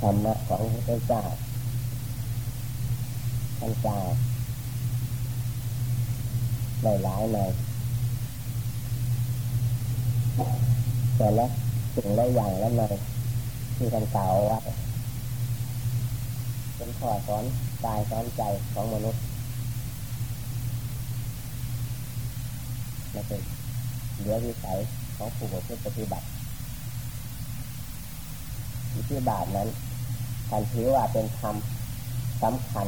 ธรรมะของพระเจ้าท่านกล่าวหลายหลายในแต่ละสิ่งละอย่างละในที่ท่านกล่าวไว้เป็นข้อสอนกายสอนใจของมนุษย์ม่เป็นเหลือวิสัยของผู้ประพฤติปฏิบัติวิธีบาทนั้น ท่านถือว่าเป็นธรรมสำคัญ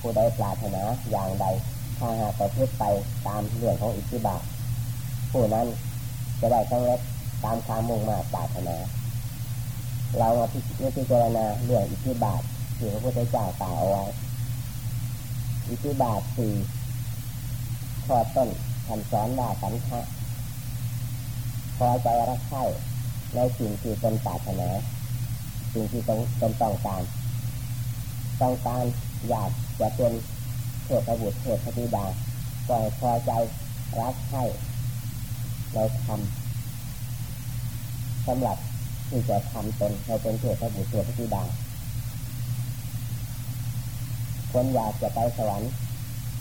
ผู้ใดปรารถนาอย่างใด ถ้าหากประพฤติไปตามเรื่องของอิทธิบาทผู้นั้นจะได้สำเร็จตามความมุ่งมาปรารถนา เรามาพิจารณาเรื่องอิทธิบาทที่พระพุทธเจ้ากล่าวเอาไว้อิทธิบาทสี่ข้อต้นคำสอนว่าสันทะพอใจรักใคร่ในสิ่งที่ตนปรารถนา สิ่งที่ตนตนต้องการต้องการอยากจะเป็นเทพบุตรเทพธิดาก็พอใจรักใคร่ในธรรมสำหรับที่จะทำตนให้เป็นเทพบุตรเทพธิดาคนอยากจะไปสวรรค์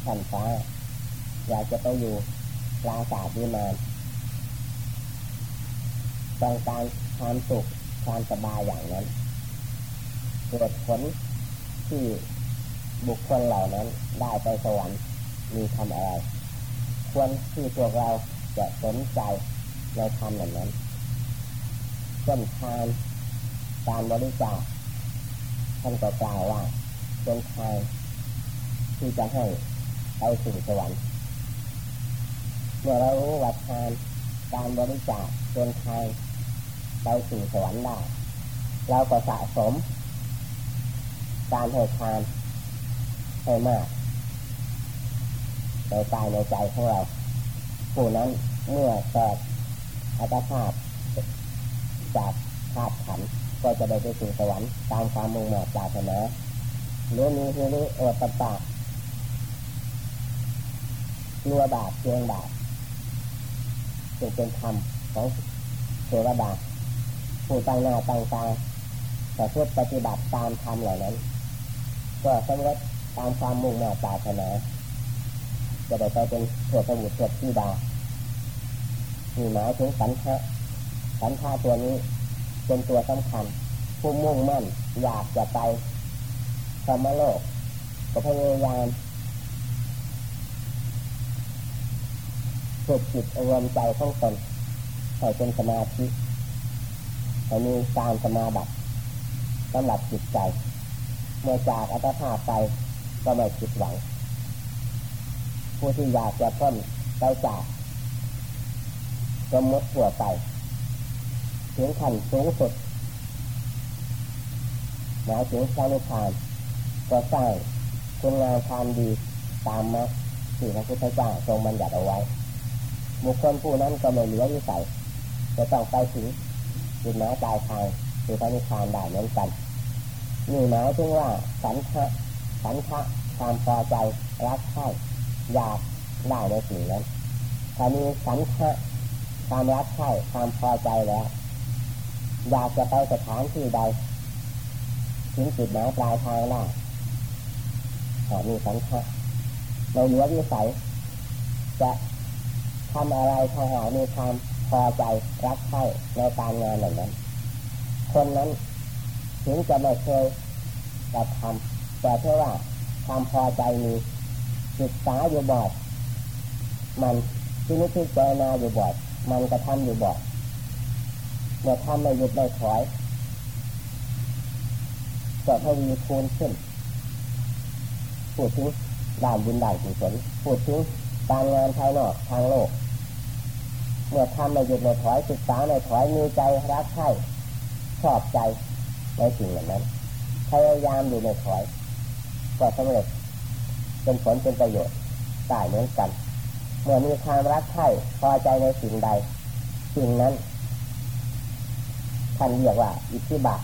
ชั้นฟ้า อยากจะไปอยู่ปราสาทวิมานต้องการความสุขความสบายอย่างนั้น เกิดผลที่บุคคลเหล่านั้นได้ไปสวรรค์มีทำอะไร ควรที่พวกเราจะสนใจในธรรมเหล่านั้นเช่นทานการบริจาคท่านก็กล่าวว่าเป็นทางที่จะให้ไปสู่สวรรค์เมื่อเรารู้ว่าทานการบริจาคเป็นทางไปสู่สวรรค์ได้เราก็สะสม การให้ทานให้มากในกายในใจของเราผู้นั้นเมื่อแตกอัตภาพจากธาตุขันก็จะได้ไปสู่สวรรค์ตามความมุ่งหมั่นปรารถนาหรือมีฮิริโอตปะรัวบาปเพียงบาปจึงเป็นธรรมของเทวดาผู้ตั้งหน้าตั้งตาแต่เพื่อปฏิบัติตามธรรมเหล่านั้น ก็สำเร็จตามความมุ่งมั่นปรารถนาจะได้ไปเป็นเทพบุตรเทพธิดามีหมายถึงสันทะสันทาตัวนี้เป็นตัวสำคัญ ผู้มุ่งมั่นอยากจะไปสมโลกก็พยายามฝึกจิตรวมใจของตนให้เป็นสมาธิให้มีการสมาบัติสำหรับจิตใจ เมื่อจากอัตภาพไปก็ไม่คิดหวังผู้ที่อยากจะพ้นไปจากสมมติทั่วไปถึงขั้นสูงสุดหมายถึงพระนิพพานก็สร้างคุณงามความดีตามมรรคที่พระพุทธเจ้าทรงบัญญัติเอาไว้บุคคลผู้นั้นก็ไม่เหลือวิสัยจะต้องไปถึงจุดหมายปลายทางคือพระนิพพานได้เหมือนกัน นี่หมายถึงว่าสันทะสันทะความพอใจรักใคร่อยากได้ในสิ่งนั้นถ้ามีสันทะความรักใคร่ความพอใจแล้วอยากจะไปสถานที่ใดถึงจุดหมายปลายทางได้ถ้ามีสันทะเราเหลือวิสัยจะทำอะไรถ้าหามีความพอใจรักใคร่ในการงานเหล่านั้น คนนั้น ถึงจะไม่เคยกระทำแต่เพื่อว่าความพอใจมีศึกษาอยู่บ่อยมันที่นิพพิจารณาอยู่บ่อยมันกระทำอยู่บ่อยเมื่อทำไม่หยุดไม่ถอยก็ทวีคูณขึ้นพูดถึงด่านบุญด่านกุศลพูดถึงการงานภายนอกทางโลก เมื่อทำไม่หยุดไม่ถอยศึกษาไม่ถอยมีใจรักใคร่ชอบใจ ในสิ่งเหล่านั้นพยายามอยู่ไม่ถอยก็สำเร็จเป็นผลเป็นประโยชน์ได้เหมือนกัน เมื่อมีความรักใคร่พอใจในสิ่งใด สิ่งนั้นท่านเรียกว่า อิทธิบาท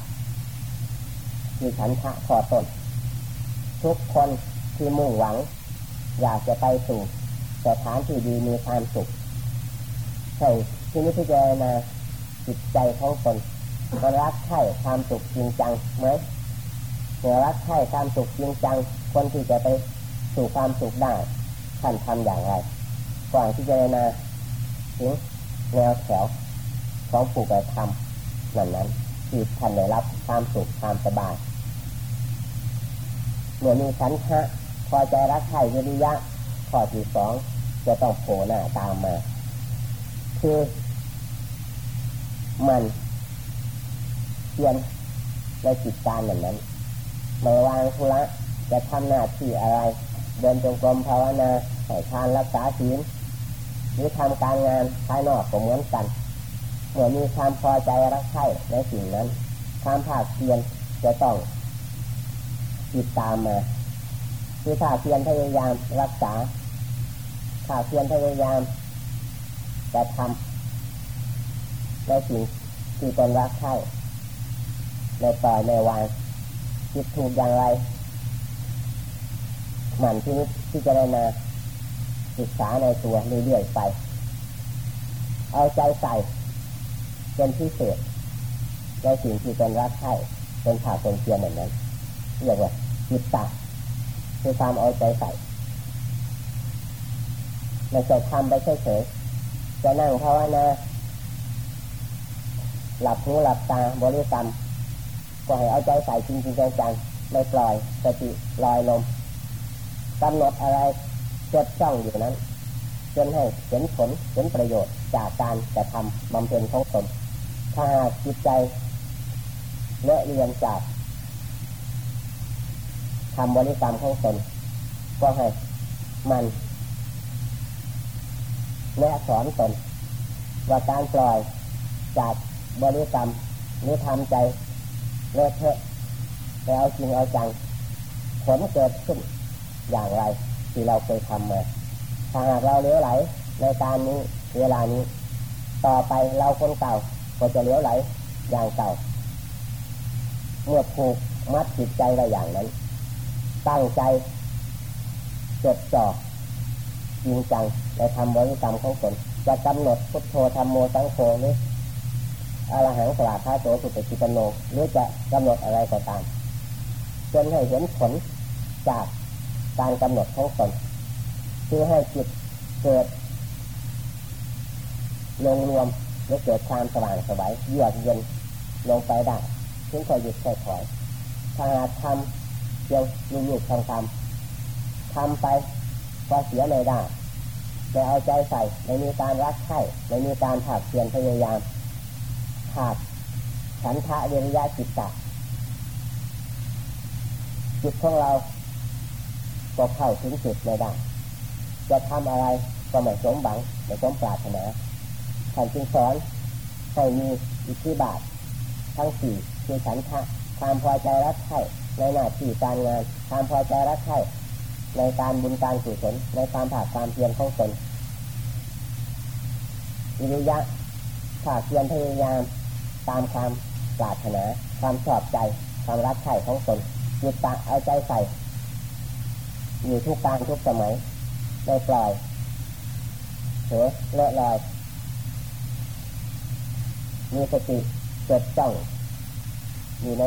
มีฉันทะพอตนทุกคนที่มุ่งหวัง อยากจะไปสู่สถานที่ดีมีความสุขให้ที่นิพพานาจิตใจของตน มันรักใคร่ความสุขจริงจังไหมเมื่อรักใคร่ความสุขจริงจัง คนที่จะไปสู่ความสุขได้ท่านทำอย่างไรก่อนที่จะนาถึงแนวแถวของผู้กระทำนั้นนั้นที่ท่านได้รับความสุขความสบายเมื่อมีฉันทะพอใจรักใคร่วิริยะข้อที่สองจะต้องโผล่หน้าตามมา คือ มัน พียนในจิตการแบบนั้นไม่วางธุระจะทำหน้าที่อะไร เดินจงกรมภาวนาให้ทานรักษาศีลหรือทำการงานภายนอกก็เหมือนกันเมื่อมีความพอใจรักใคร่ในสิ่งนั้นความภาคเพียนจะต้องติดตามมาคือถ้าเพียนพยายามรักษาถ้าเพียนพยายามจะทำในสิ่งที่ตนรักใคร่ ในต่อยในวางคิดถูกอย่างไรหมั่นที่ที่จะได้มาศึกษาในตัวเรื่อยๆไป เอาใจใส่เป็นพิเศษในสิ่งที่ตนรักใคร่เป็นผ่าเป็นเพียรเหมือนนั้นเรียกว่าจิตตาคือความเอาใจใส่ไม่ใช่ทำไปเฉยๆจะนั่งภาวนาหลับหูหลับตาบริกรรม ก็ให้เอาใจใส่จริงๆจังๆไม่ปล่อยสติลอยลมกำหนดอะไรจดจ้องอยู่นั้นจนให้เห็นผลเห็นประโยชน์จากการกระทำบำเพ็ญของตนถ้าหากจิตใจเลอะเรียนจากทำบริกรรมของตนก็ให้มันแนะสอนตนว่าการปล่อยจากบริกรรมหรือทำใจ เลอะเทอะไปเอาจริงเอาจังผลเกิดขึ้นอย่างไร ที่เราเคยทำมาถ้าหากเราเลี้ยวไหลในการนี้เวลานี้ ต่อไปเราคนเก่าก็จะเลี้ยวไหลอย่างเก่าเมื่อผูกมัดจิตใจไว้อย่างนั้น ตั้งใจจดจ่อจริงจังในทำบริกรรมของตนจะกำหนดพุทโธธรรมโมสังโฆหรือ อรหังสลาคาโตสุปฏิปโนหรือจะกำหนดอะไรก็ตามจนให้เห็นผลจากการกำหนดของตนคือให้จิตเกิดลงรวมและเกิดความสว่างสบายเยือกเย็นลงไปได้ถึงคอยหยุดคอยถอยถ้าหากทำเพียงลูกๆทำทำทำไปก็เสียเลยได้ไม่เอาใจใส่ไม่มีการรักใคร่ไม่มีการผักเพียนพยายาม ขาดฉันทะเวริยะจิตตะจิตของเราก็เข้าถึงจุดไม่ได้จะทำอะไรก็ไม่สมบังไม่สมปรารถนาท่านจึงสอนให้มีอิทธิบาททั้งสี่คือฉันทะความพอใจรักใคร่ในหน้าที่การงานความพอใจรักใคร่ในการบุญการกุศลในความผาดความเพียรของตนวิริยะขาดเพียรพยายาม ตามความปรารถนา ความชอบใจ ความรักใคร่ของตนจิตตะเอาใจใส่ อยู่ทุกการทุกสมัยไม่ปล่อยเถอเลอะลอย มีสติจดจ้องอยู่ใน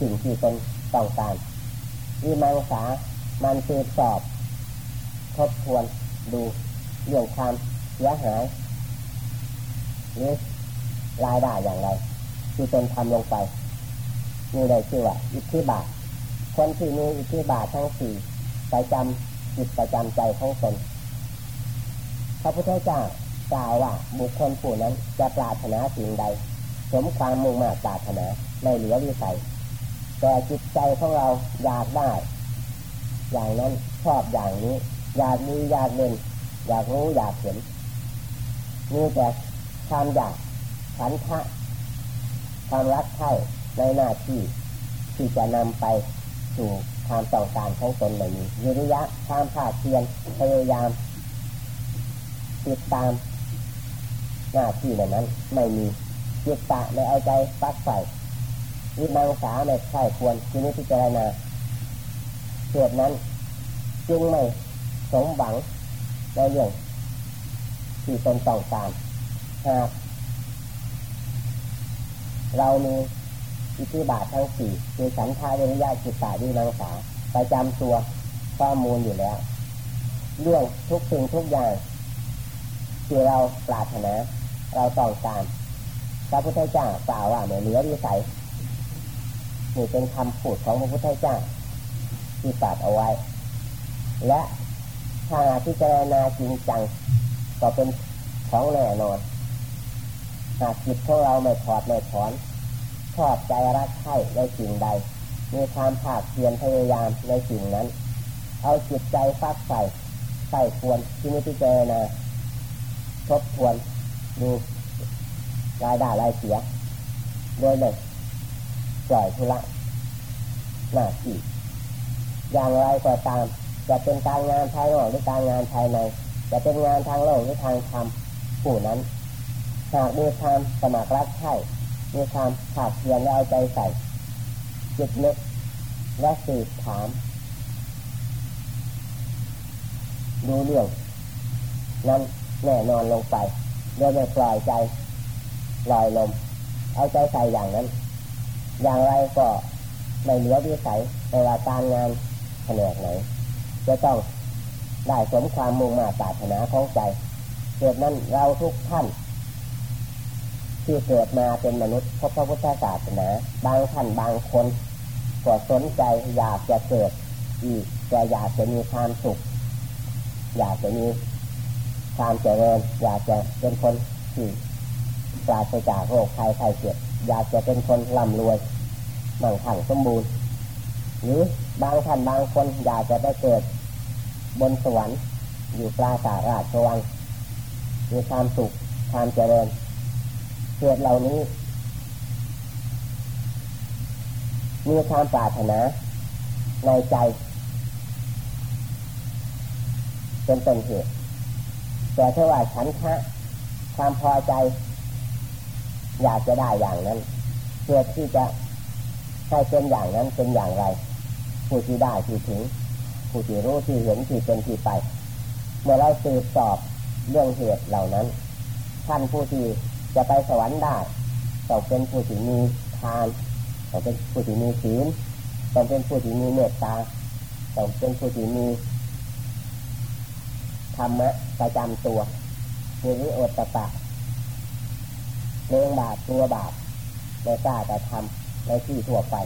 สิ่งที่ตนต้องการมีมังสา มันสืบสอบ ทบทวนดูเรื่องความเสียหายหรือ รายได้อย่างไรที่ตนทำลงไปมีได้ชื่อว่าอิทธิบาทคนที่มีอิทธิบาททั้งสี่ประจำจิตประจำใจของตนพระพุทธเจ้ากล่าวว่าบุคคลผู้นั้นจะปรารถนาสิ่งใด สมความมุ่งมา่ปรารถนาไม่เหลือวิสัยแต่จิตใจของเราอยากได้ อย่างนั้นชอบอย่างนี้ อยากมีอยากเล่นอยากรู้อยากเห็นมีแต่ความอยาก ขันทะความรักใคร่ในหน้าที่ที่จะนำไปสู่ความต้องการของตนเหล่านี้วิริยะความภาคเพียรพยายาม ติดตาม หน้าที่เหล่านั้น ไม่มีจิตตะในเอาใจปักใส่วิมังสาในใช่ควรที่นี้พิจารณาเหตุนั้น จึงไม่สมหวังในเรื่องที่ตนต้องการหาก เรามีอิทธิบาททั้งสี่คือสันทาวิริยจิตตาวิมังสาประจำตัวข้อมูลอยู่แล้ว เรื่องทุกสิ่งทุกอย่างที่เราปรารถนา เราต้องการพระพุทธเจ้ากล่าวว่าเหมือนเหลือวิสัยนี่เป็นคำพูดของพระพุทธเจ้าที่ตรัสเอาไว้ และถ้าพิจารณาจริงจังก็เป็นของแน่นอน หากจิตของเราไม่ถอดไม่ถอนชอบใจรักใคร่ในสิ่งใด มีความภาคเพียรพยายามในสิ่งนั้น เอาจิตใจฟักใส่ใส่ควรที่นิพพานาทบทวนดูรายได้รายเสีย โดยเลยปล่อยทุละหน้าที่อย่างไรก็ตาม จะเป็นการงานภายนอกหรือการงานภายใน จะเป็นงานทางโลกหรือทางธรรมผู้นั้น หากมีความสมัครรักใคร่มีความขาดเพียรและเอาใจใส่จิตนึกและสืบถามดูเรื่องนั้นแน่นอนลงไปโดยไม่ปล่อยใจลอยลม เอาใจใส่อย่างนั้น อย่างไรก็ไม่เหลือวิสัยในวาการงานแผนกไหน จะต้องได้สมความมุ่งมาตรารถนาของใจเกิดนั้นเราทุกท่าน ที่เกิดมาเป็นมนุษย์พบพระพุทธศาสนาบางท่านบางคนก็สนใจอยากจะเกิดอีกแต่อยากจะมีความสุข อยากจะมีความเจริญอยากจะเป็นคนที่ปราศจากโรคภัยไข้เจ็บอยากจะเป็นคนร่ำรวยมั่งคั่งสมบูรณ์หรือบางท่านบางคนอยากจะได้เกิด บนสวรรค์อยู่ปราสาทราชวังมีความสุขความเจริญ เหตุเหล่านี้ มีความปรารถนาในใจเป็นต้นเหตุแต่ถ้าว่าฉันทะความพอใจ อยากจะได้อย่างนั้นเพื่อที่จะให้เป็นอย่างนั้นเป็นอย่างไร ผู้ที่ได้ที่ถึง ผู้ที่รู้ที่เห็นที่เป็นที่ไป เมื่อเราสืบสอบเรื่องเหตุเหล่านั้น ท่านผู้ที่ จะไปสวรรค์ได้ต้องเป็นผู้ที่มีทานต้องเป็นผู้ที่มีศีลต้องเป็นผู้ที่มีเมตตาต้องเป็นผู้ที่มีธรรมะประจำตัวมีวิโอตปะเลี้ยงบาปตัวบาปในกล้าแต่ทำในที่ทั่วไป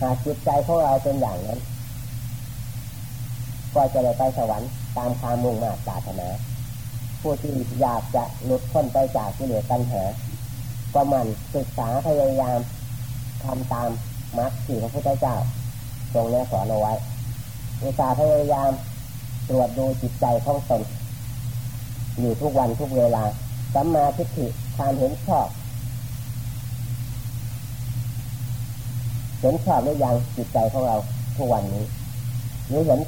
หากจิตใจของเราเป็นอย่างนั้น ก็จะได้ไปสวรรค์ตามความมุ่งมา่ปรารถนา ผู้ที่อยากจะหลุดพ้นไปจากกิเลสตัณหา ก็มันศึกษาพยายามทำตามมรรคที่พระพุทธเจ้าทรงแนะสอนเอาไว้อุตสาห์พยายามตรวจดูจิตใจของตนอยู่ทุกวันทุกเวลาสัมมาทิฏฐิความเห็นชอบ เห็นชอบหรือยังจิตใจของเราทุกวันนี้หรือเห็น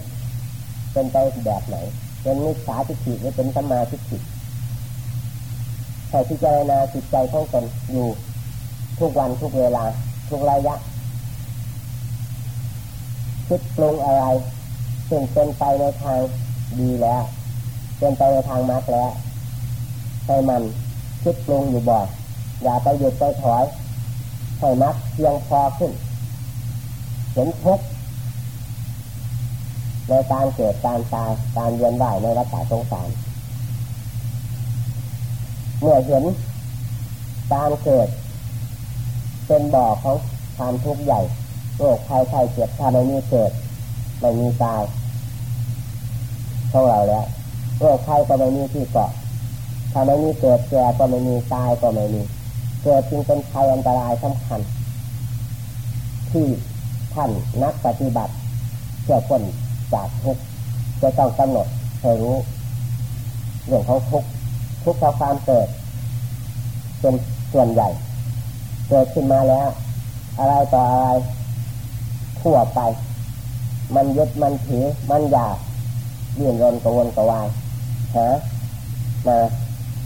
เป็นไปแบบไหน เป็นมิจฉาทิฏฐิหรือเป็นสัมมาทิฏฐิใส่พิจารณาจิตใจของตนอยู่ทุกวันทุกเวลา ทุกระยะคิดปรุงอะไรซึ่งเป็นไปในทางดีแล้ว เป็นไปในทางมรรคแล้วให้มันคิดปรุงอยู่บ่อยอย่าไปหยุดไปถอยให้มรรคเพียงพอขึ้น เห็นทุก ในการเกิดการตายการเวียนว่ายในวัฏสงสาร เมื่อเห็นการเกิด เป็นบ่อของความทุกข์ใหญ่โรคภัยไข้เจ็บถ้าไม่มีเกิดไม่มีตายของเราแล้วโรคภัยก็ไม่มีที่เกาะถ้าไม่มีเกิดแก่ก็ไม่มีตายก็ไม่มีเกิดจึงเป็นภัยอันตรายสำคัญ ที่ท่านนักปฏิบัติเพื่อพ้น จากทุกข์จะต้องกำหนดให้รู้เรื่องของทุกข์ทุกข์เพราะความเกิดเป็นส่วนใหญ่ เกิดขึ้นมาแล้ว อะไรต่ออะไรทั่วไป มันยึดมันถือมันอยากเลื่อนรนกวนกวายหามา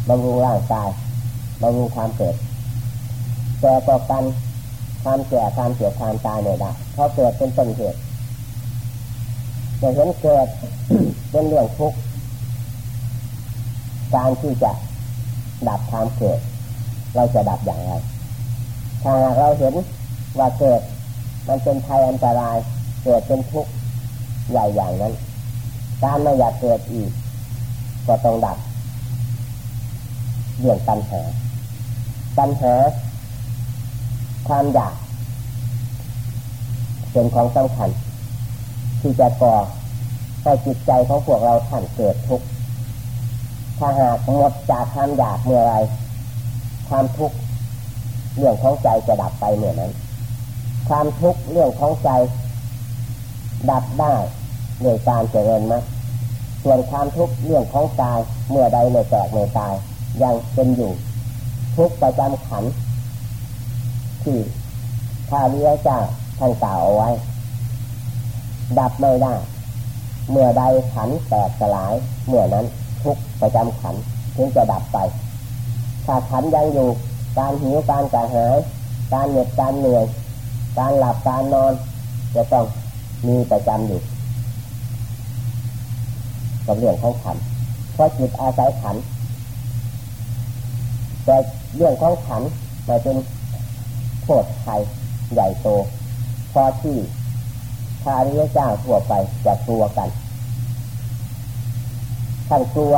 บำรุงร่างกายบำรุงความเกิดแต่ต่อกันความแก่ความเจ็บความตายไม่ยได้เพราะเกิดเป็นต้นเหตุ จะเห็นเกิดเป็นเรื่องทุกข์การที่จะดับความเกิด เราจะดับอย่างไรถ้าเราเห็นว่าเกิดมันเป็นภัยอันตราย เกิดเป็นทุกข์ใหญ่อย่างนั้น การไม่อยากเกิดอีก ก็ต้องดับเรื่องตัณหาตัณหาความอยากเป็นของสำคัญ ที่จะก่อให้จิตใจของพวกเราท่านเกิดทุกข์ถ้าหากหมดจากความอยากเมื่อไรความทุกข์เรื่องของใจจะดับไปเมื่อนั้น ความทุกข์เรื่องของใจ ดับได้โดยการเจริญมาส่วนความทุกข์เรื่องของกายเมื่อใดเมื่อแตกเมื่อตายยังเป็นอยู่ ทุกประจำขันที่พาเรียเจ้าท่านกล่าวเอาไว้ ดับไม่ได้ เมื่อใดขันแตกสลาย เมื่อนั้นทุกประจำขันถึงจะดับไป ถ้าขันยังอยู่ การหิวการกระหาย การเหน็ดการเหนื่อย การหลับการนอน จะต้องมีประจำอยู่กับเรื่องของขันเพราะจิตอาศัยขัน แต่เรื่องของขันมาเป็นโทษภัยใหญ่โตพอที่ พาริยเจ้าทั่วไปจะกลัวกันท่านกลัว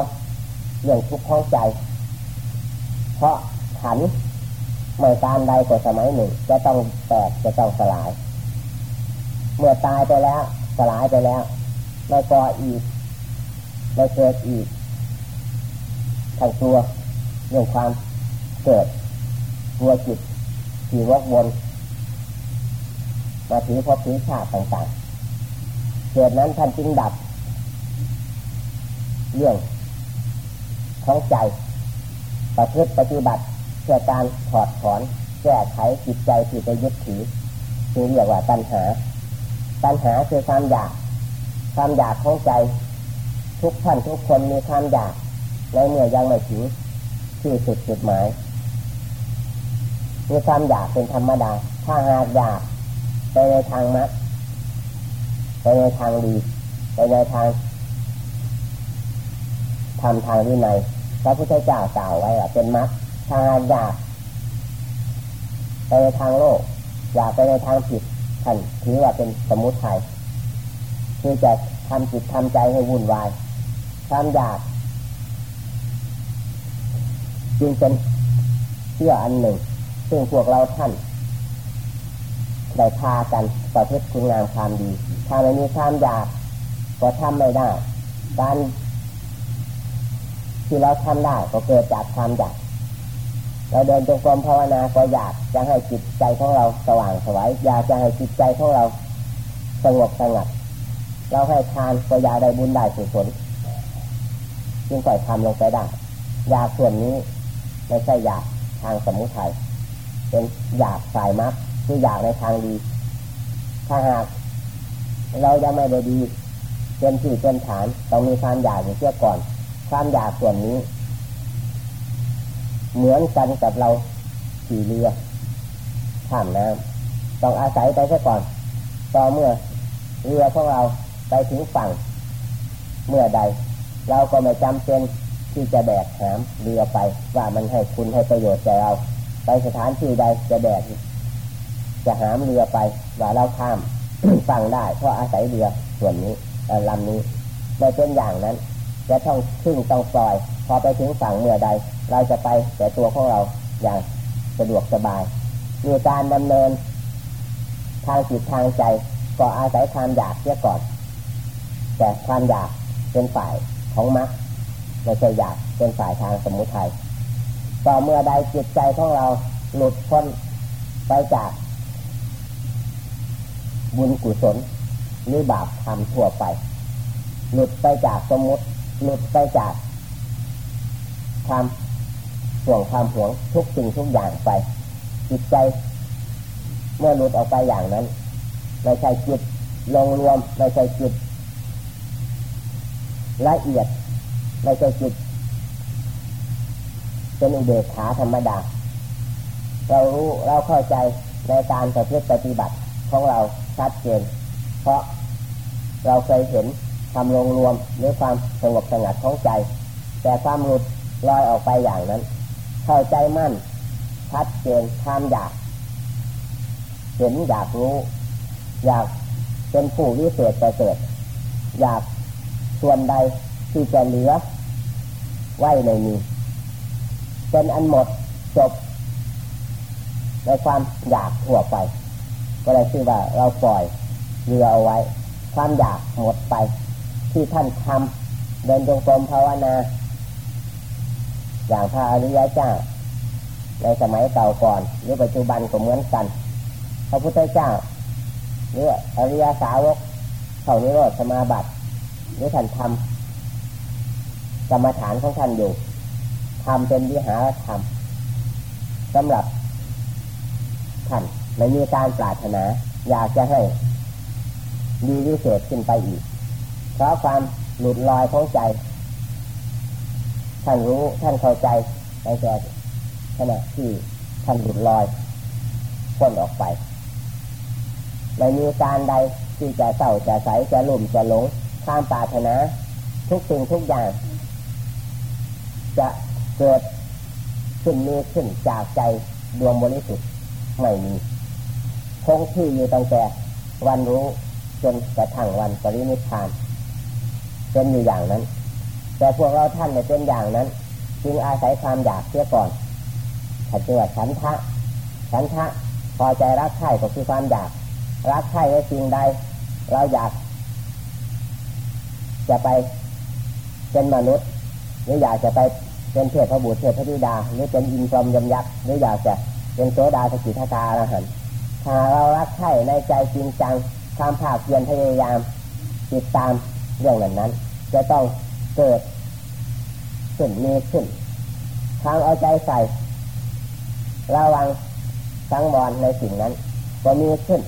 เรื่องทุกข์ของใจ เพราะขันเมื่อการใดก็สมัยหนึ่ง จะต้องแตกจะต้องสลาย เมื่อตายไปแล้ว สลายไปแล้วไม่ก่ออีกไม่เกิดอีกท่านกลัวเรื่องความเกิดกลัวจิตที่วกวน มาถือพบถือชาติต่างๆเกิดนั้นท่านจึงดับ เรื่องของใจ ประพฤติปฏิบัติเพื่อการถอดถอนแก้ไขจิตใจที่ไปยึดถือคือเรียกว่าตัณหา ตัณหาคือความอยาก ความอยากของใจ ทุกท่านทุกคนมีความอยากในเมื่อยังไม่ถึงที่สุดจุดหมายมีความอยากเป็นธรรมดา ถ้าหากอยาก ไปในทางมัดไปในทางดีไปในทางทำทางวินัยพระพุทธเจ้ากล่าวไว้ว่าเป็นมัดถ้าหากอยากไปในทางโลก อยากไปในทางผิดท่านถือว่าเป็นสมุทัยคือจะทำจิตทำใจให้วุ่นวายความอยากจึงเป็นเชื่ออันหนึ่ง ซึ่งพวกเราท่าน ได้พากันประพฤติคุณงามความดี ถ้าไม่มีความอยากก็ทำไม่ได้ การที่เราทำได้ก็เกิดจากความอยาก เราเดินจงกรมภาวนาก็อยากจะให้จิตใจของเราสว่างสวยอยากจะให้จิตใจของเราสงบสงัด เราให้ทานก็อยากได้บุญได้สุศลจึงปล่อยทำลงไปได้อยากส่วนนี้ไม่ใช่อยากทางสมุทัยเป็นอยากสายมักคื ออยากในทางดี ถ้าหากเราจะไม่ได้ดีเป็นที่เป็นฐานต้องมีความอยากอยู่เชื่อก่อน ความอยากส่วนนี้ เหมือนกันกับเราขี่เรือข้ามน้ำต้องอาศัยไปเสียก่อนต่อเมื่อเรือของเราไปถึงฝั่ง เมื่อใด เราก็ไม่จำเป็นที่จะแบกหามเรือไปว่ามันให้คุณให้ประโยชน์แก่เรา ไปสถานที่ใดจะแบก จะหามเรือไปว่าเราข้ามฝั่งได้เพราะอาศัยเรือส่วนนี้ลำนี้ไม่เป็นอย่างนั้น จะต้องขึ้นต้องปล่อย พอไปถึงฝั่งเมื่อใด เราจะไปแต่ตัวของเราอย่างสะดวกสบายมีการดำเนิน ทางจิตทางใจ ก็อาศัยความอยากเสียก่อน แต่ความอยากเป็นฝ่ายของมรรคไม่ใช่อยากเป็นฝ่ายทางสมุทัยต่อเมื่อใดจิตใจของเราหลุดพ้นไปจาก บุญกุศลหรือบาปทำทั่วไป หลุดไปจากสมุติ หลุดไปจากความห่วงความหวงทุกสิ่งทุกอย่างไป จิตใจ เมื่อหลุดออกไปอย่างนั้นไม่ใช่จิตลงรวมไม่ใช่จิตละเอียดไม่ใช่จิตเป็นอุเบกขาธรรมดา เรารู้เราเข้าใจในการปฏิปฏิบัติของเรา ชัดเจนเพราะเราเคยเห็นทำลงรวมหรือความสงบสงัดของใจ แต่ความหลุดลอยออกไปอย่างนั้น เข้าใจมั่น ชัดเจนความอยาก เห็นอยากรู้ อยากเป็นผู้วิเศษประเสริฐอยากส่วนใดที่จะเหลือ ไว้ในนี้เป็นอันหมดจบ ในความอยากทั่วไป ก็เลยชื่อว่าเราปล่อยเรือเอาไว้ ความอยากหมดไป ที่ท่านทำเดินจงกรมภาวนา อย่างพระอริยเจ้า ในสมัยเก่าก่อน หรือปัจจุบันก็เหมือนกัน พระพุทธเจ้าหรืออริยสาวกเขานิโรธสมาบัติหรือท่านทำกรรมฐานของท่านอยู่ทำเป็นวิหารธรรมสำหรับท่าน ไม่มีการปรารถนา อยากจะให้ดีวิเศษขึ้นไปอีก เพราะความหลุดลอยของใจ ท่านรู้ท่านเข้าใจในแต่ขณะที่ท่านหลุดลอยพ้นออกไปไม่มีการใดที่จะเศร้าจะใสจะลุ่มจะหลงความปรารถนา ทุกสิ่งทุกอย่าง จะเกิดขึ้นมีขึ้นจากใจดวงบริสุทธิ์ไม่มี คงที่อยู่ตั้งแต่วันรู้จนกระทั่งวันปรินิพานเป็นอยู่อย่างนั้น แต่พวกเราท่านเนี่ยเป็นอย่างนั้น จึงอาศัยความอยากเสียก่อนถ้าเจอฉันทะฉันทะพอใจรักใคร่ก็คือความอยาก รักใคร่ในสิ่งใด เราอยาก จะไปเป็นมนุษย์ หรืออยากจะไปเป็นเทพบุตรเทพธิดา หรือเป็นอินทรมยมยักษ์หรืออยากจะเป็นโสดาสกิทาคาอรหันต์ ถ้าเรารักใคร่ในใจจริงจังความภาคเพียรพยายาม ติดตามเรื่องนั้นนั้น จะต้องเกิดขึ้นมีขึ้นทางเอาใจใส่ ระวังสังวรในสิ่งนั้นก็มีขึ้น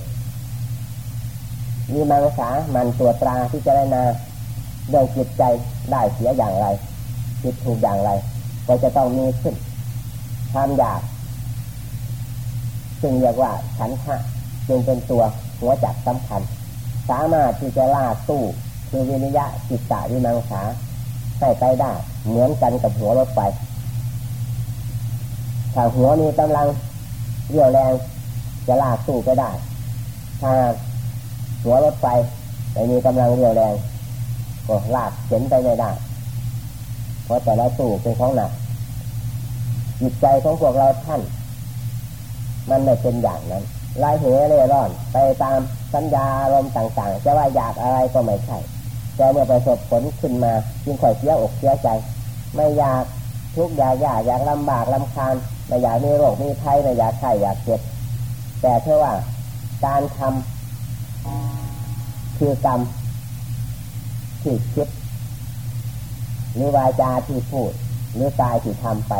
มีมังสามันตัวตราที่จะได้นาเรื่องจิตใจได้เสียอย่างไรจิตถูกอย่างไร ก็จะต้องมีขึ้นความอยาก จึงเรียกว่าฉันทะจึงเป็นตัวหัวจักสำคัญ สามารถที่จะล่าตู้คือวิริยะจิตตาวิมังสาใส่ไปได้ เหมือนกันกับหัวรถไฟถ้าหัวมีกำลังเรี่ยวแรงจะลากตู้ก็ได้ ถ้าหัวรถไฟไม่มีกำลังเรี่ยวแรงก็ลากเข็นไปไม่ได้ เพราะแต่ละตู้เป็นของหนักจิตใจของพวกเราท่าน มันไม่เป็นอย่างนั้นลายเหเร่ร่อน ไปตามสัญญาอารมณ์ต่างๆ จะว่าอยากอะไรก็ไม่ใช่แต่เมื่อประสบผลขึ้นมาจึงค่อยเสียอกเสียใจ ไม่อยากทุกอยากอยากอยากลำบากลำคาญไม่อยากมีโรคมีภัยไม่อยากไข้อยากเจ็บแต่เท่าว่าการทำคือกรรมที่คิดหรือวาจาที่พูด หรือกายที่ทำไป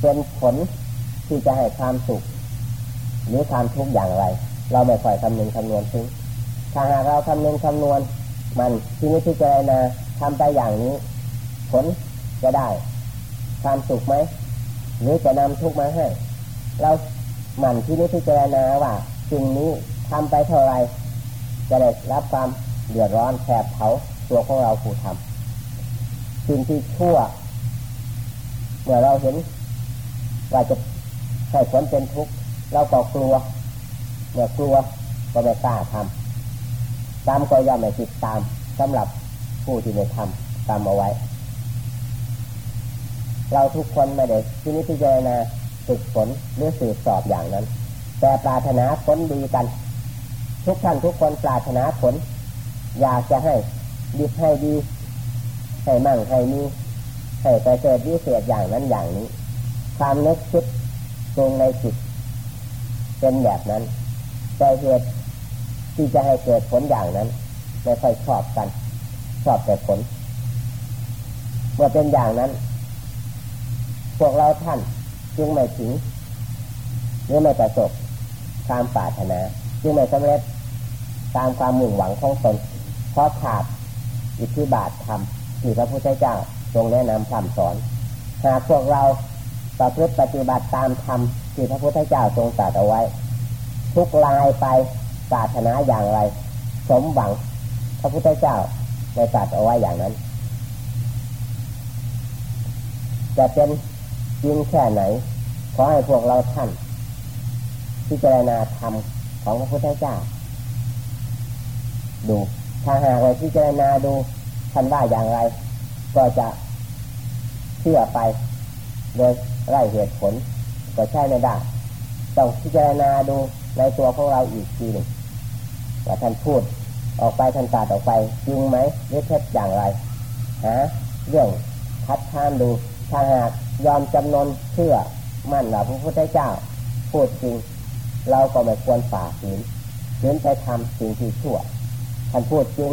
เป็นผลที่จะให้ความสุข หรือความทุกข์อย่างไร เราไม่ค่อยคำนึงคำนวณถึงถ้าหากเราคำนึงคำนวณ มันที่นี้ที่เจรนาทำไปอย่างนี้ ผลจะได้ ความสุขไหมหรือจะนำทุกข์มาให้ เราหมั่นที่นี้ที่เจรนาว่าสิ่งนี้ทำไปเท่าไรจะได้รับความเดือดร้อนแผดเผาตัวของเราผู้ทำสิ่งที่ชั่วเมื่อเราเห็นว่าจะให้ผลเป็นทุกข์ เราก็กลัว เมื่อกลัวก็ไม่กล้าทำตามก็ย่อมไม่ติดตามสำหรับผู้ที่ไม่ทำตามเอาไว้ เราทุกคนไม่ได้ที่นี้พิจารณาฝึกฝนหรือสืบสอบอย่างนั้น แต่ปรารถนาผลดีกัน ทุกท่านทุกคนปรารถนาผล อยากจะให้ดีให้ดี ให้มั่งให้มีให้ไปเกิดวิเศษอย่างนั้นอย่างนี้ ความนึกคิดตรงในจิต เป็นแบบนั้นแต่เหตุที่จะให้เกิดผลอย่างนั้นไม่ค่อยชอบกัน ชอบแต่ผล เมื่อเป็นอย่างนั้น พวกเราท่านจึงไม่ถึงหรือไม่ประสบความปรารถนา จึงไม่สำเร็จตามความมุ่งหวังของตนเพราะขาดอิทธิบาทธรรมที่พระพุทธเจ้าทรงแนะนำคำสอน หากพวกเราประพฤติปฏิบัติตามธรรมที่พระพุทธเจ้าทรงตรัสเอาไว้ ทุกลายไปปรารถนาอย่างไร สมหวัง พระพุทธเจ้าได้ตรัสเอาไว้อย่างนั้น จะเป็นจริงแค่ไหน ขอให้พวกเราท่านพิจารณาธรรมของพระพุทธเจ้า ดูถ้าหากเราพิจารณาดูท่านว่าอย่างไร ก็จะเชื่อไป โดยไร้เหตุผล ก็ใช่ไม่ได้ ต้องพิจารณาดูในตัวของเราอีกทีหนึ่งว่าท่านพูดออกไปท่านตาดออกไปจริงไหมหรือเท็จอย่างไรฮะเรื่องคัดค้านดูถ้าหากยอมจำนนเชื่อมั่นว่าพระพุทธเจ้า พูดจริง เราก็ไม่ควรฝ่าฝืนฝืนไปทำสิ่งที่ชั่วท่านพูดจริง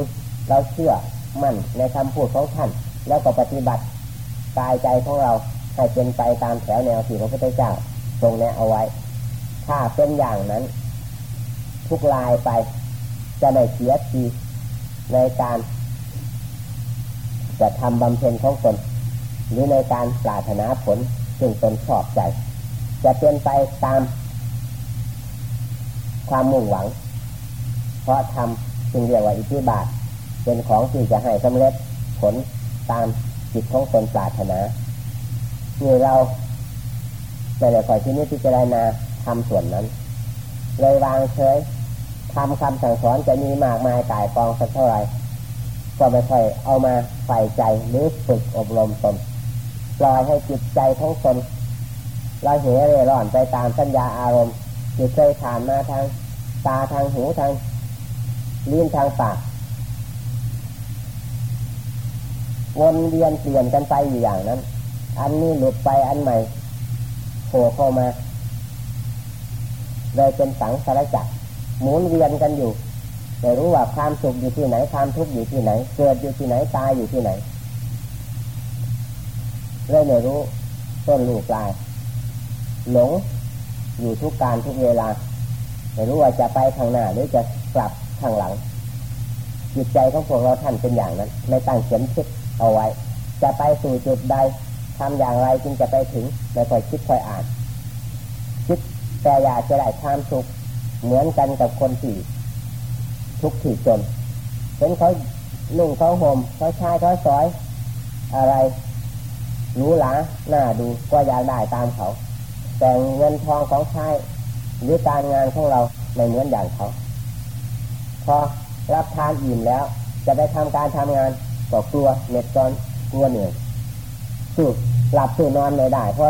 เราเชื่อมั่นในคำพูดของท่าน แล้วก็ปฏิบัติกายใจของเราให้เป็นไปตามแถวแนวที่พระพุทธเจ้า ทรงแนะเอาไว้ ถ้าเป็นอย่างนั้น ทุกลายไป จะไม่เสียทีในการจะทำบำเพ็ญของตนหรือในการปรารถนาผลซึ่งตนชอบใจ จะเป็นไปตามความมุ่งหวัง เพราะทำจึงเรียกว่าอิทธิบาท เป็นของที่จะให้สำเร็จผลตามจิตของตนปรารถนานี่อเรา ในเรื่องของที่นี้พิจารณาทำส่วนนั้น เลยวางเฉยทำคำสั่งสอนจะมีมากมายกายกองสักเท่าไรก็ไม่ค่อยเอามาใส่ใจหรือฝึกอบรมตนปล่อยให้จิตใจของตนเราเหเร่ร่อนไปตามสัญญาอารมณ์ที่เคยผ่านมาทางตาทางหูทางลิ้นทางปากวนเวียนเปลี่ยนกันไปอยู่อย่างนั้น อันนี้หลุดไปอันใหม่ โผล่เข้ามาเลยเป็นสังสารจักรหมุนเวียนกันอยู่ไม่รู้ว่าความสุขอยู่ที่ไหนความทุกข์อยู่ที่ไหน เกิดอยู่ที่ไหนตายอยู่ที่ไหนเลยไม่รู้ต้นลูกปลายหลงอยู่ทุกการทุกเวลาไม่รู้ว่าจะไปทางหน้าหรือจะกลับทางหลัง จิตใจของพวกเราท่านเป็นอย่างนั้น ไม่ตั้งเข็มคิดเอาไว้ จะไปสู่จุดใด ทำอย่างไรจึงจะไปถึงไม่ค่อยคิดค่อยอ่าน คิดแต่อยากจะได้ความสุขเหมือนกันกับคนที่ทุกข์ที่จนเห็นเขานุ่งเขาห่มเขาชายเขาสอย อะไรรู้หลาหน้าดูก็อยากได้ตามเขา แต่เงินทองของชายหรือการงานของเราไม่เหมือนอย่างเขา พอรับทานอิ่มแล้ว จะได้ทำการทำงานก็กลัวเหน็ดจนกลัวเหนื่อย สู้หลับสู้นอนไม่ได้เพราะ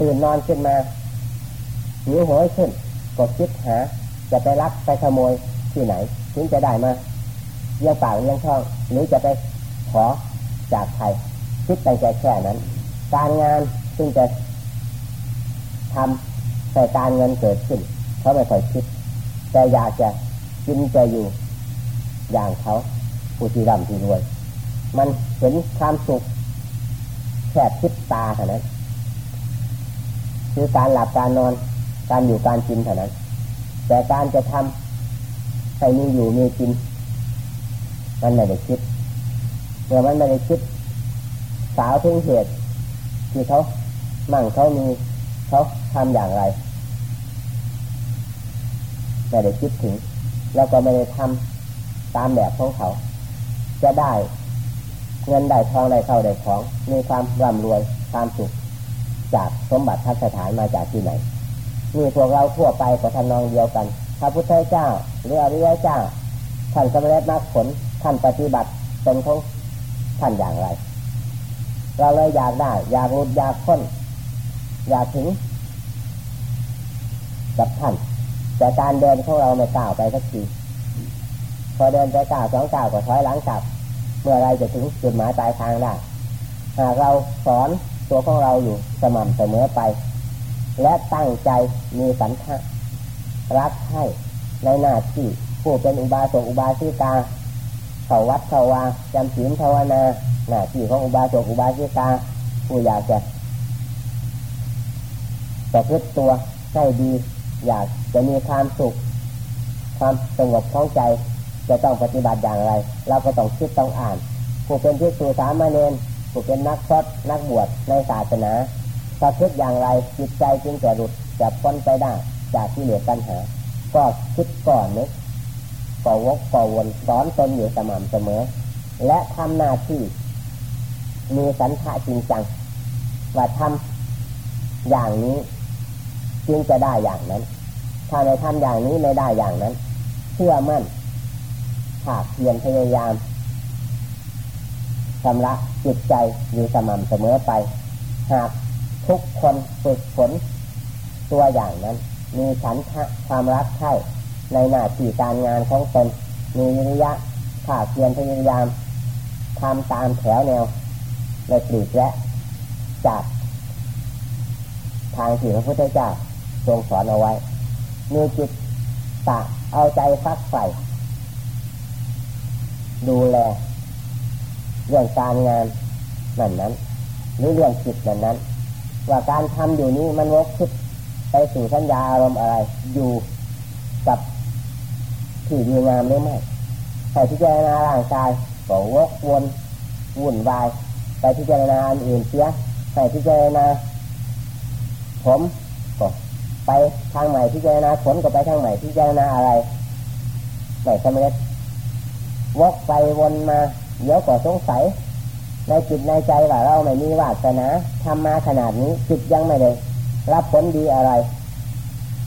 ตื่นนอนขึ้นมาหิวโหยขึ้นก็คิดหาจะไปรักไปขโมยที่ไหนถึงจะได้มาเลี้ยงปากเลี้ยงช่องหรือจะไปขอจากใครคิดไปแค่แค่นั้น การงานซึ่งจะทำแต่การเงินเกิดขึ้นเขาไม่ค่อยคิด แต่อยากจะกินจะอยู่อย่างเขาผู้ที่ร่ำที่รวย มันเห็นความสุข แค่คิดตาเท่านั้นคือการหลับการนอน การอยู่การกินเท่านั้น แต่การจะทำให้มีอยู่มีกิน มันไม่ได้คิดเมื่อมันไม่ได้คิด สาวถึงเหตุที่เขามั่งเขามีเขาทำอย่างไรไม่ได้คิดถึง แล้วก็ไม่ได้ทำตามแบบของเขา จะได้ เงินได้ทองได้เข้าได้ของ มีความร่ำรวยความสุขจากสมบัติทัศฐานมาจากที่ไหนนี่พวกเราทั่วไปก็ทำนองเดียวกัน พระพุทธเจ้าหรืออริยเจ้าท่านสำเร็จมรรคผลท่านปฏิบัติเป็นของท่านอย่างไร เราเลยอยากได้ อยากรู้อยากพ้น อยากถึงกับท่าน แต่การเดินของเราไม่ก้าวไปสักทีพอเดินไปก้าวสองก้าวก็ถอยหลังกลับ เมื่อไรจะถึงจุดหมายปลายทางได้หากเราสอนตัวของเราอยู่สม่ำเสมอไป และตั้งใจมีสันทะรักให้ในหน้าที่ผู้เป็นอุบาสกอุบาสิกาเขาวัดเขาวาจำศีลภาวนาหน้าที่ของอุบาสกอุบาสิกาผู้อยากจะประพฤติตัวให้ดี อยากจะมีความสุข ความสงบของใจ จะต้องปฏิบัติอย่างไร เราก็ต้องคิดต้องอ่าน ผู้เป็นที่สูสามเณรผู้เป็นนักพรตนักบวชในศาสนาถ้าคิดอย่างไรจิตใจจึงจะหลุดจะพ้นไปได้จากที่เหลือปัญหา ก็คิดก่อนนึกก่อวกก่อวนสอนตนอยู่สม่ำเสมอ และทำหน้าที่มีสันทะจริงจังว่าทำอย่างนี้จึงจะได้อย่างนั้นถถ้าในทำอย่างนี้ไม่ได้อย่างนั้น เชื่อมั่น ภาคเพียรพยายามชำระจิตใจอยู่สม่ำเสมอไป หากทุกคนฝึกฝนตัวอย่างนั้น มีฉันทะความรักใคร่ในหน้าที่การงานของตนมีวิริยะภาคเพียรพยายามทำตามแถวแนวในปลีกและจากทางที่พระพุทธเจ้าทรงสอนเอาไว้ มีจิตตะเอาใจฟักใส่ ดูแลเรื่องการงานนั่นนั้นหรือเรื่องจิตนั่นนั้น ว่าการทำอยู่นี้มันวกคิดไปสู่สัญญาอารมณ์อะไร อยู่กับที่ดีงามหรือไม่ใส่พิจารณาร่างกายก็วกวนวุ่นวายไปพิจารณาอันอื่นเสียใส่พิจารณาผมก็ไปทางใหม่พิจารณาผลก็ไปทางใหม่พิจารณาอะไรไม่สำเร็จ วกไปวนมา เดี๋ยวก็สงสัย ในจิตในใจว่าเราไม่มีวาสนาทำมาขนาดนี้จิตยังไม่ได้รับผลดีอะไร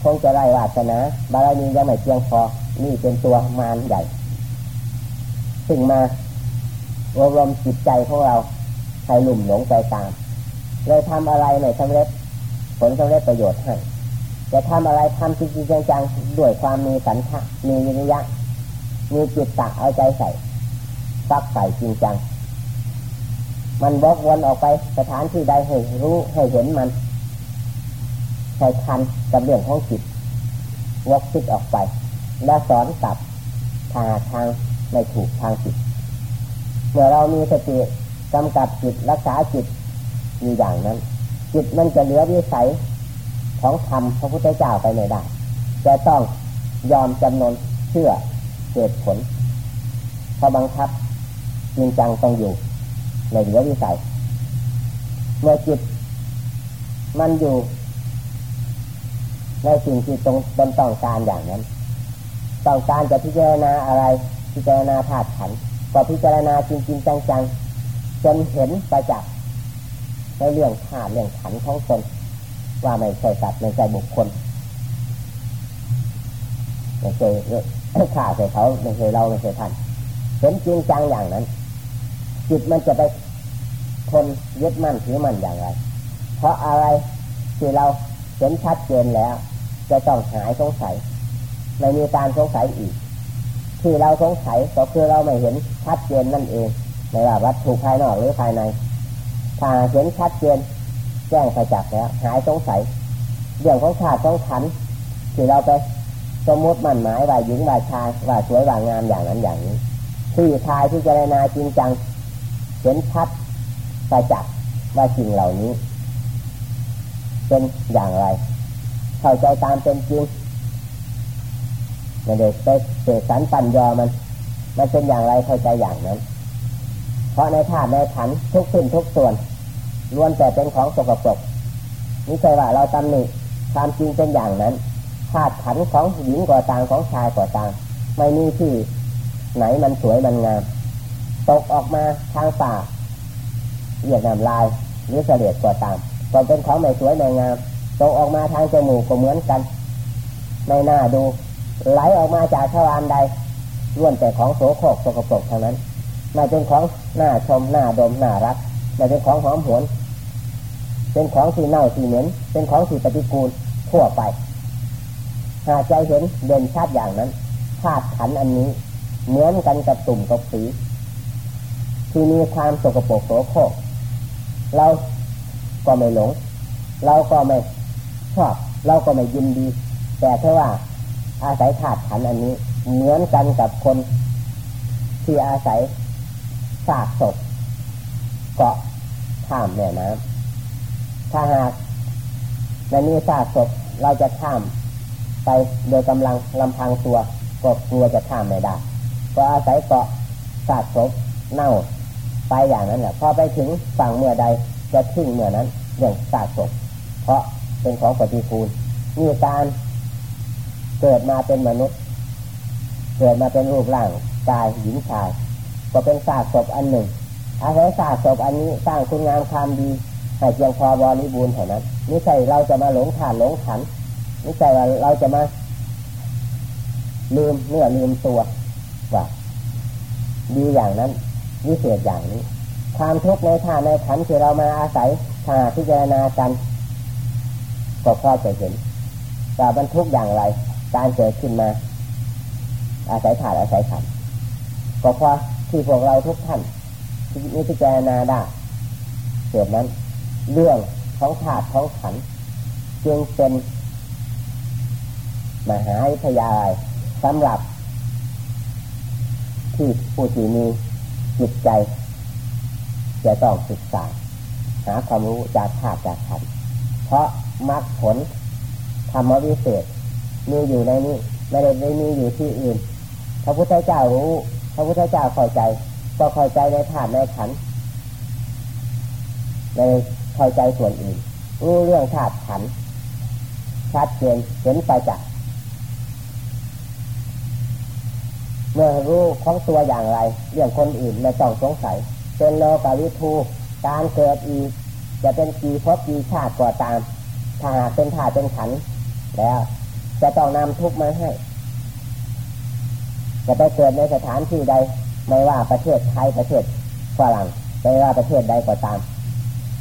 คงจะไร้วาสนาบารมียังไม่เพียงพอ นี่เป็นตัวมารใหญ่ถึงมาอบรมจิตใจของเราให้หลุ่มหลงใจตามเลยทำอะไรไม่สำเร็จ ผลสำเร็จประโยชน์ให้จะทำอะไรทำจริงๆจังๆด้วยความมีสันทะมีวิริยะ มีจิตตะเอาใจใส่ฟักใส่จริงจัง มันวกวนออกไปสถานที่ใดให้รู้ให้เห็นมันใช้คันกับเรื่องของจิตวกคิดออกไป และสอนกลับทางทางไม่ถูกทางจิตเมื่อเรามีสติกำกับจิตรักษาจิตอยู่อย่างนั้น จิตมันจะเหลือวิสัยของธรรมพระพุทธเจ้าไปไม่ได้จะต้องยอมจำนนเชื่อ เหตุผลพอบังคับจริงจังต้องอยู่ในเหลือวิสัยเมื่อจิตมันอยู่ในสิ่งที่ตรงตนต้องการอย่างนั้น ต้องการจะพิจารณาอะไรพิจารณาธาตุขันก็พิจารณาจริงๆจังๆจนเห็นประจักษ์ในเรื่องธาตุเรื่องขันของตนว่าไม่ใช่สัตว์ไม่ใช่บุคคลไม่ใช่ ข้าใช่เขาไม่ใช่เราไม่ใช่ท่านเห็นจริงจังอย่างนั้น จิตมันจะไปทนยึดมั่นถือมั่นอย่างไร เพราะอะไรที่เราเห็นชัดเจนแล้ว จะต้องหายสงสัยไม่มีการสงสัยอีก ที่เราสงสัยก็คือเราไม่เห็นชัดเจนนั่นเองไม่ว่าวัตถุภายนอกหรือภายใน ถ้าเห็นชัดเจนแจ้งไปจักแล้วหายสงสัยเรื่องของขาดของขันที่เราไป สมมติมั่นหมายว่าหญิงว่าชายว่าสวยว่างามอย่างนั้นอย่างนี้ที่ทายที่เจรณาจริงจังเห็นชัดประจักษ์ว่าจริงเหล่านี้ เป็นอย่างไร เข้าใจตามเป็นจริงไม่ได้ไปเสกสรรปัญญามันมันเป็นอย่างไรเข้าใจอย่างนั้น เพราะในธาตุในขันทุกสิ่งทุกส่วนล้วนแต่เป็นของสกปรกนี่ใช่ว่าเราตำหนิความจริงเป็นอย่างนั้น ธาตุขันของหญิงก่อต่างของชายก่อต่าง ไม่มีที่ไหนมันสวยมันงาม ตกออกมาทางปากเหยียดน้ำลายหรือเสลียดก่อต่างก็เป็นของไม่สวยไม่งามตกออกมาทางจมูกก็เหมือนกัน ไม่น่าดู ไหลออกมาจากทวารใดล้วนแต่ของโสโครกสกปรกเท่านั้นไม่เป็นของหน้าชมหน้าดมหน้ารักไม่เป็นของหอมหวน เป็นของที่เน่าที่เหม็นเป็นของที่ปฏิกูลทั่วไป หากใจเห็นเด่นชัดอย่างนั้นธาตุขันอันนี้ เหมือนกันกับตุ่มกับสีที่มีความสกปรกโสโครกเราก็ไม่หลง เราก็ไม่ชอบ เราก็ไม่ยินดี แต่แค่ว่า อาศัยธาตุขันอันนี้ เหมือนกันกับคน ที่อาศัยซากศพเกาะข้ามแม่น้ำถ้าหากในนี้ซากศพเราจะข้าม ไปโดยกำลังลำพังตัวก็กลัวจะข้ามไม่ได้ก็อาศัยเกาะซากศพเน่าไปอย่างนั้นแหละพอไปถึงฝั่งเมื่อใดจะทิ้งเมื่อนั้นเรื่องซากศพเพราะเป็นของปฏิกูลมีการเกิดมาเป็นมนุษย์ เกิดมาเป็นรูปร่างกายหญิงชาย ก็เป็นซากศพอันหนึ่งอาศัยศาสตร์ศพอันนี้สร้างคุณงามความดีให้เพียงพอบริบูรณ์เท่านั้นนี่ใช่เราจะมาหลงฐานหลงขัน นี่ใช่ว่าเราจะมาลืมเนื้อลืมตัวว่าดีอย่างนั้นวิเศษอย่างนี้ ความทุกข์ในท่าในขันธ์ที่เรามาอาศัยถ้าพิจารณากันก็พอจะเห็นว่าบรรทุกอย่างไร การเกิดขึ้นมา อาศัยถาดอาศัยขันก็พอที่พวกเราทุกท่านที่พิจารณาได้เกิดนั้น เรื่องของถาดของขันจึงเป็น มหาวิทยาลัยสำหรับ ที่ผู้ที่มีจิตใจ จะต้องศึกษา หาความรู้จากธาตุจากขันเพราะมรรคผลธรรมวิเศษมีอยู่ในนี้ไม่ได้ไม่มีอยู่ที่อื่น พระพุทธเจ้ารู้ พระพุทธเจ้าเข้าใจ ก็เข้าใจในธาตุในขันในเข้าใจส่วนอื่นรู้เรื่องธาตุขันชัดเจนเห็นไปจาก เมื่อรู้ของตัวอย่างไร เรื่องคนอื่นไม่ต้องสงสัย เป็นโลกาวิทูการเกิดอีก จะเป็นกี่พบกี่ชาติก็ตาม ถ้าหากเป็นธาตุเป็นขันแล้ว จะต้องนำทุกข์มาให้ จะไปเกิดในสถานที่ใด ไม่ว่าประเทศไทยประเทศฝรั่งไม่ว่าประเทศใดก็ตาม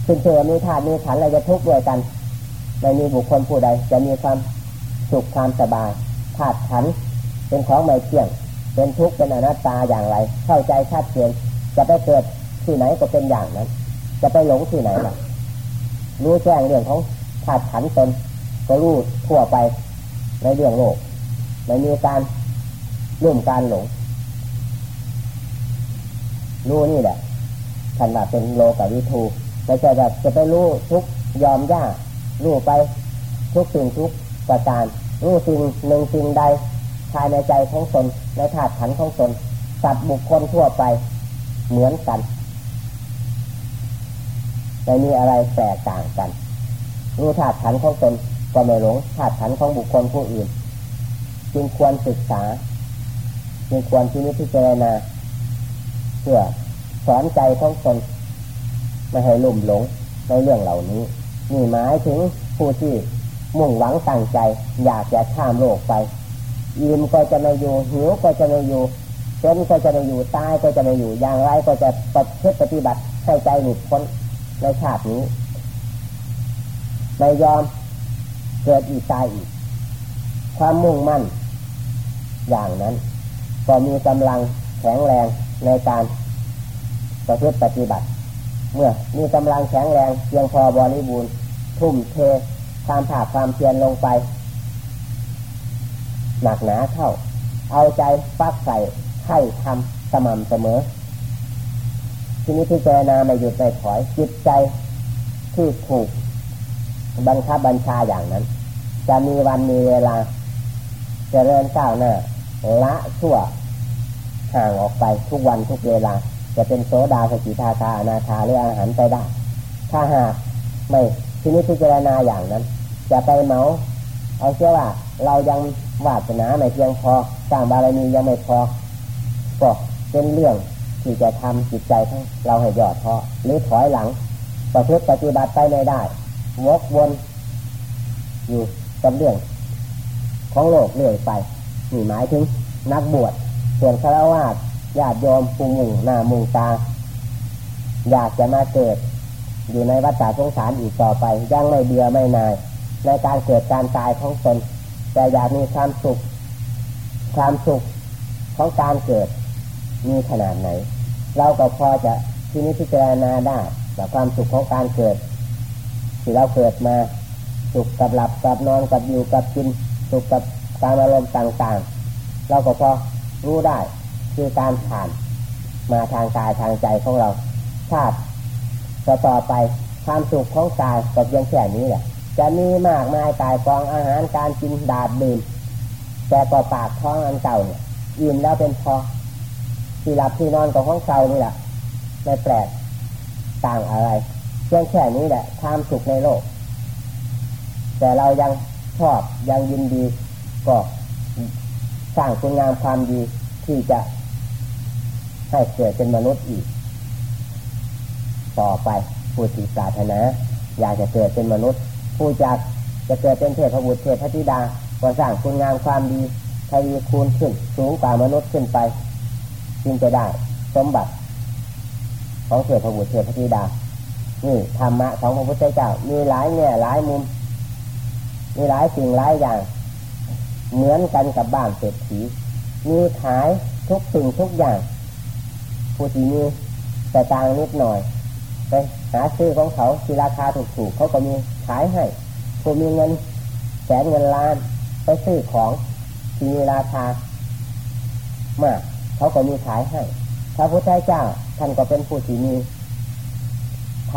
ซึ่งเธอมีธาตุมีขันเราจะทุกข์ด้วยกันไม่มีบุคคลผู้ใด จะมีความสุขความสบายธาตุขันเป็นของไม่เที่ยง เป็นทุกข์เป็นอนัตตาอย่างไร เข้าใจชัดเจนจะไปเกิดที่ไหนก็เป็นอย่างนั้น จะไปหลงที่ไหนล่ะรู้แจ้งเรื่องของธาตุขันตนก็รู้ทั่วไปในเรื่องโลกไม่มีการร่วมการหลงรู้นี่แหละท่านว่าเป็นโลกวิทูไม่ใช่แบบจะไปรู้ทุกยอมยากรู้ไปทุกสิ่งทุกประการรู้สิ่งหนึ่งสิ่งใด ภายในใจของตนในธาตุขันของตนสัตว์บุคคลทั่วไปเหมือนกันไม่มีอะไรแตกต่างกัน รู้ธาตุขันของตนก็ไม่หลงธาตุขันของบุคคลผู้อื่น จึงควรศึกษา จึงควรที่นิพพานาเพื่อสอนใจของตนไม่ให้ลุ่มหลงในเรื่องเหล่านี้นี่หมายถึงผู้ที่มุ่งหวังตั้งใจ อยากจะข้ามโลกไป อิ่มก็จะไม่อยู่หิวก็จะไม่อยู่เป็นก็จะไม่อยู่ตายก็จะไม่อยู่อย่างไรก็จะปฏิบัติให้ใจหลุดพ้นในชาตินี้ไม่ยอมเกิดอีกตายอีก ความมุ่งมั่น อย่างนั้น ก็มีกำลังแข็งแรงในการประพฤติปฏิบัติ เมื่อมีกำลังแข็งแรงเพียงพอบริบูรณ์ทุ่มเทความผาความเพียรลงไป หนักหนาเข้า เอาใจฟักใส่ให้ทำสม่ำเสมอ ทีนี้พิจารณาไม่หยุดไม่ถอยจิตใจที่ถูกบังคับบัญชาอย่างนั้น จะมีวันมีเวลาจเจริญก้าวหน้าละชั่วห่างออกไปทุกวันทุกเวลา จะเป็นโสดาสกิทาคาอนาคาหรืออาหารไปได้ ถ้าหากไม่ทีนี้พิจารณาอย่างนั้น จะไปเมา เอาเชื่อว่าเรายัง วาสนาไม่เพียงพอสร้างบารมียังไม่พอก็เป็นเรื่องที่จะทำจิตใจของเราให้หยอดพอหรือถอยหลังประพฤติปฏิบัติไปไม่ได้ วกวน อยู่กับเรื่องของโลกเรื่อยไปนี่หมายถึงนักบวชส่วนฆราวาสญาติโยมปูมุงหน้ามุงตา อยากจะมาเกิด อยู่ในวัฏสงสารอีกต่อไปยังไม่เบื่อไม่นาย ในการเกิดการตายของตน แต่อยากมีความสุข ความสุขของการเกิดมีขนาดไหน เราก็พอจะที่นี้พิจารณาได้แต่ความสุขของการเกิดที่เราเกิดมาสุขกับหลับกับนอนกับอยู่กับกินสุขกับการอารมณ์ต่างๆ เราก็พอรู้ได้คือการผ่านมาทางกายทางใจของเราชาติต่อไปความสุขของกายก็เพียงแค่นี้แหละ จะมีมากมายกายกองอาหารการกินดาดดื่มแต่ต่อปากท้องอันเก่าเนี่ยอิ่มแล้วเป็นพอที่หลับที่นอนกับห้องเก่านี่แหละไม่แปลกต่างอะไรเพียงแค่นี้แหละความสุขในโลก แต่เรายังชอบยังยินดีก็สร้างคุณงามความดีที่จะให้เกิดเป็นมนุษย์อีก ต่อไปผู้ที่ปรารถนาอยากจะเกิดเป็นมนุษย์ ผู้จักจะเกิดเป็นเทพบุตรเทพธิดาก็สร้างคุณงามความดีททวีคูณขึ้น สูงกว่ามนุษย์ขึ้นไปจึงจะได้สมบัติ ของเทพบุตรเทพธิดา นี่ธรรมะของพระพุทธเจ้ามีหลายแง่หลายมุม มีหลายสิ่งหลายอย่าง เหมือนกันกับบ้านเศรษฐีมีขายทุกสิ่งทุกอย่างผู้ที่มีแต่ต่างนิดหน่อยไปหาซื้อของเขาที่ราคาถูกๆเขาก็มี ขายให้ผู้มีเงินแสนเงินล้านไปซื้อของที่มีราคามากเขาก็มีขายให้พระพุทธเจ้าท่านก็เป็นผู้ที่มีท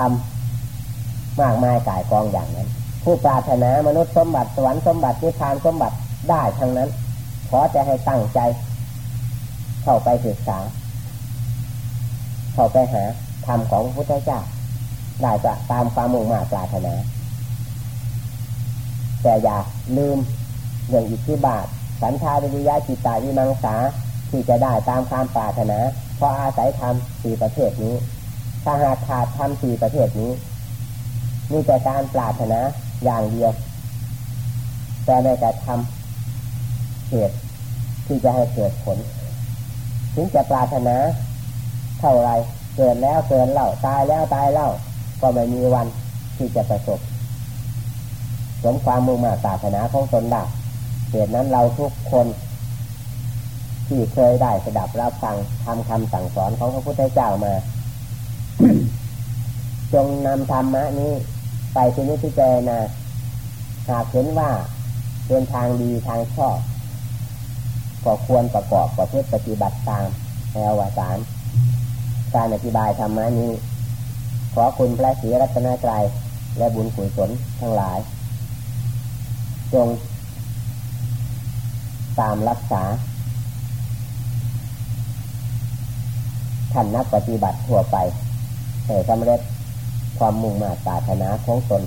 ำมากมายกายกองอย่างนั้น ผู้ปรารถนามนุษย์สมบัติสวรรค์สมบัตินิพพานสมบัติได้ทั้งนั้น ขอจะให้ตั้งใจ เข้าไปศึกษา เข้าไปหาธรรมของพระพุทธเจ้า ได้จะตามความมุ่งมา่ปรารถนา แต่อย่าลืมเรื่องอิทธิบาทสัญชาติวิยาจิตตาวิมังสาที่จะได้ตามความปรารถนาเพราะอาศัยธรรมสี่ประเภทนี้ถ้าหากขาดธรรมสี่ประเภทนี้มีแต่การปรารถนาอย่างเดียว แต่ไม่แต่ทำเหตุที่จะให้เกิดผล ถึงจะปรารถนา เท่าไรเกิดแล้วเกินเล่าตายแล้วตายเล่าก็ไม่มีวันที่จะประสบ สมความมุ่งมา่ปรารถนาของตนได้เหตุนั้นเราทุกคนที่เคยได้สดับรับฟังทำคำสั่งสอนของพระพุทธเจ้ามา จงนำธรรมะนี้ ไปที่นิพพิจารณาหากเห็นว่าเป็นทางดีทางชอบก็ควรประกอบประพฤติปฏิบัติตามในอวสานการอธิบายธรรมะนี้ ขอคุณพระศรีรัตนตรัยและบุญกุศลทั้งหลาย จง ตามรักษา ท่านนักปฏิบัติทั่วไปให้สำเร็จความมุ่งมา่ปรารถนาของตน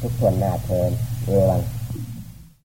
ทุกส่วนหน้าเทินเรวัง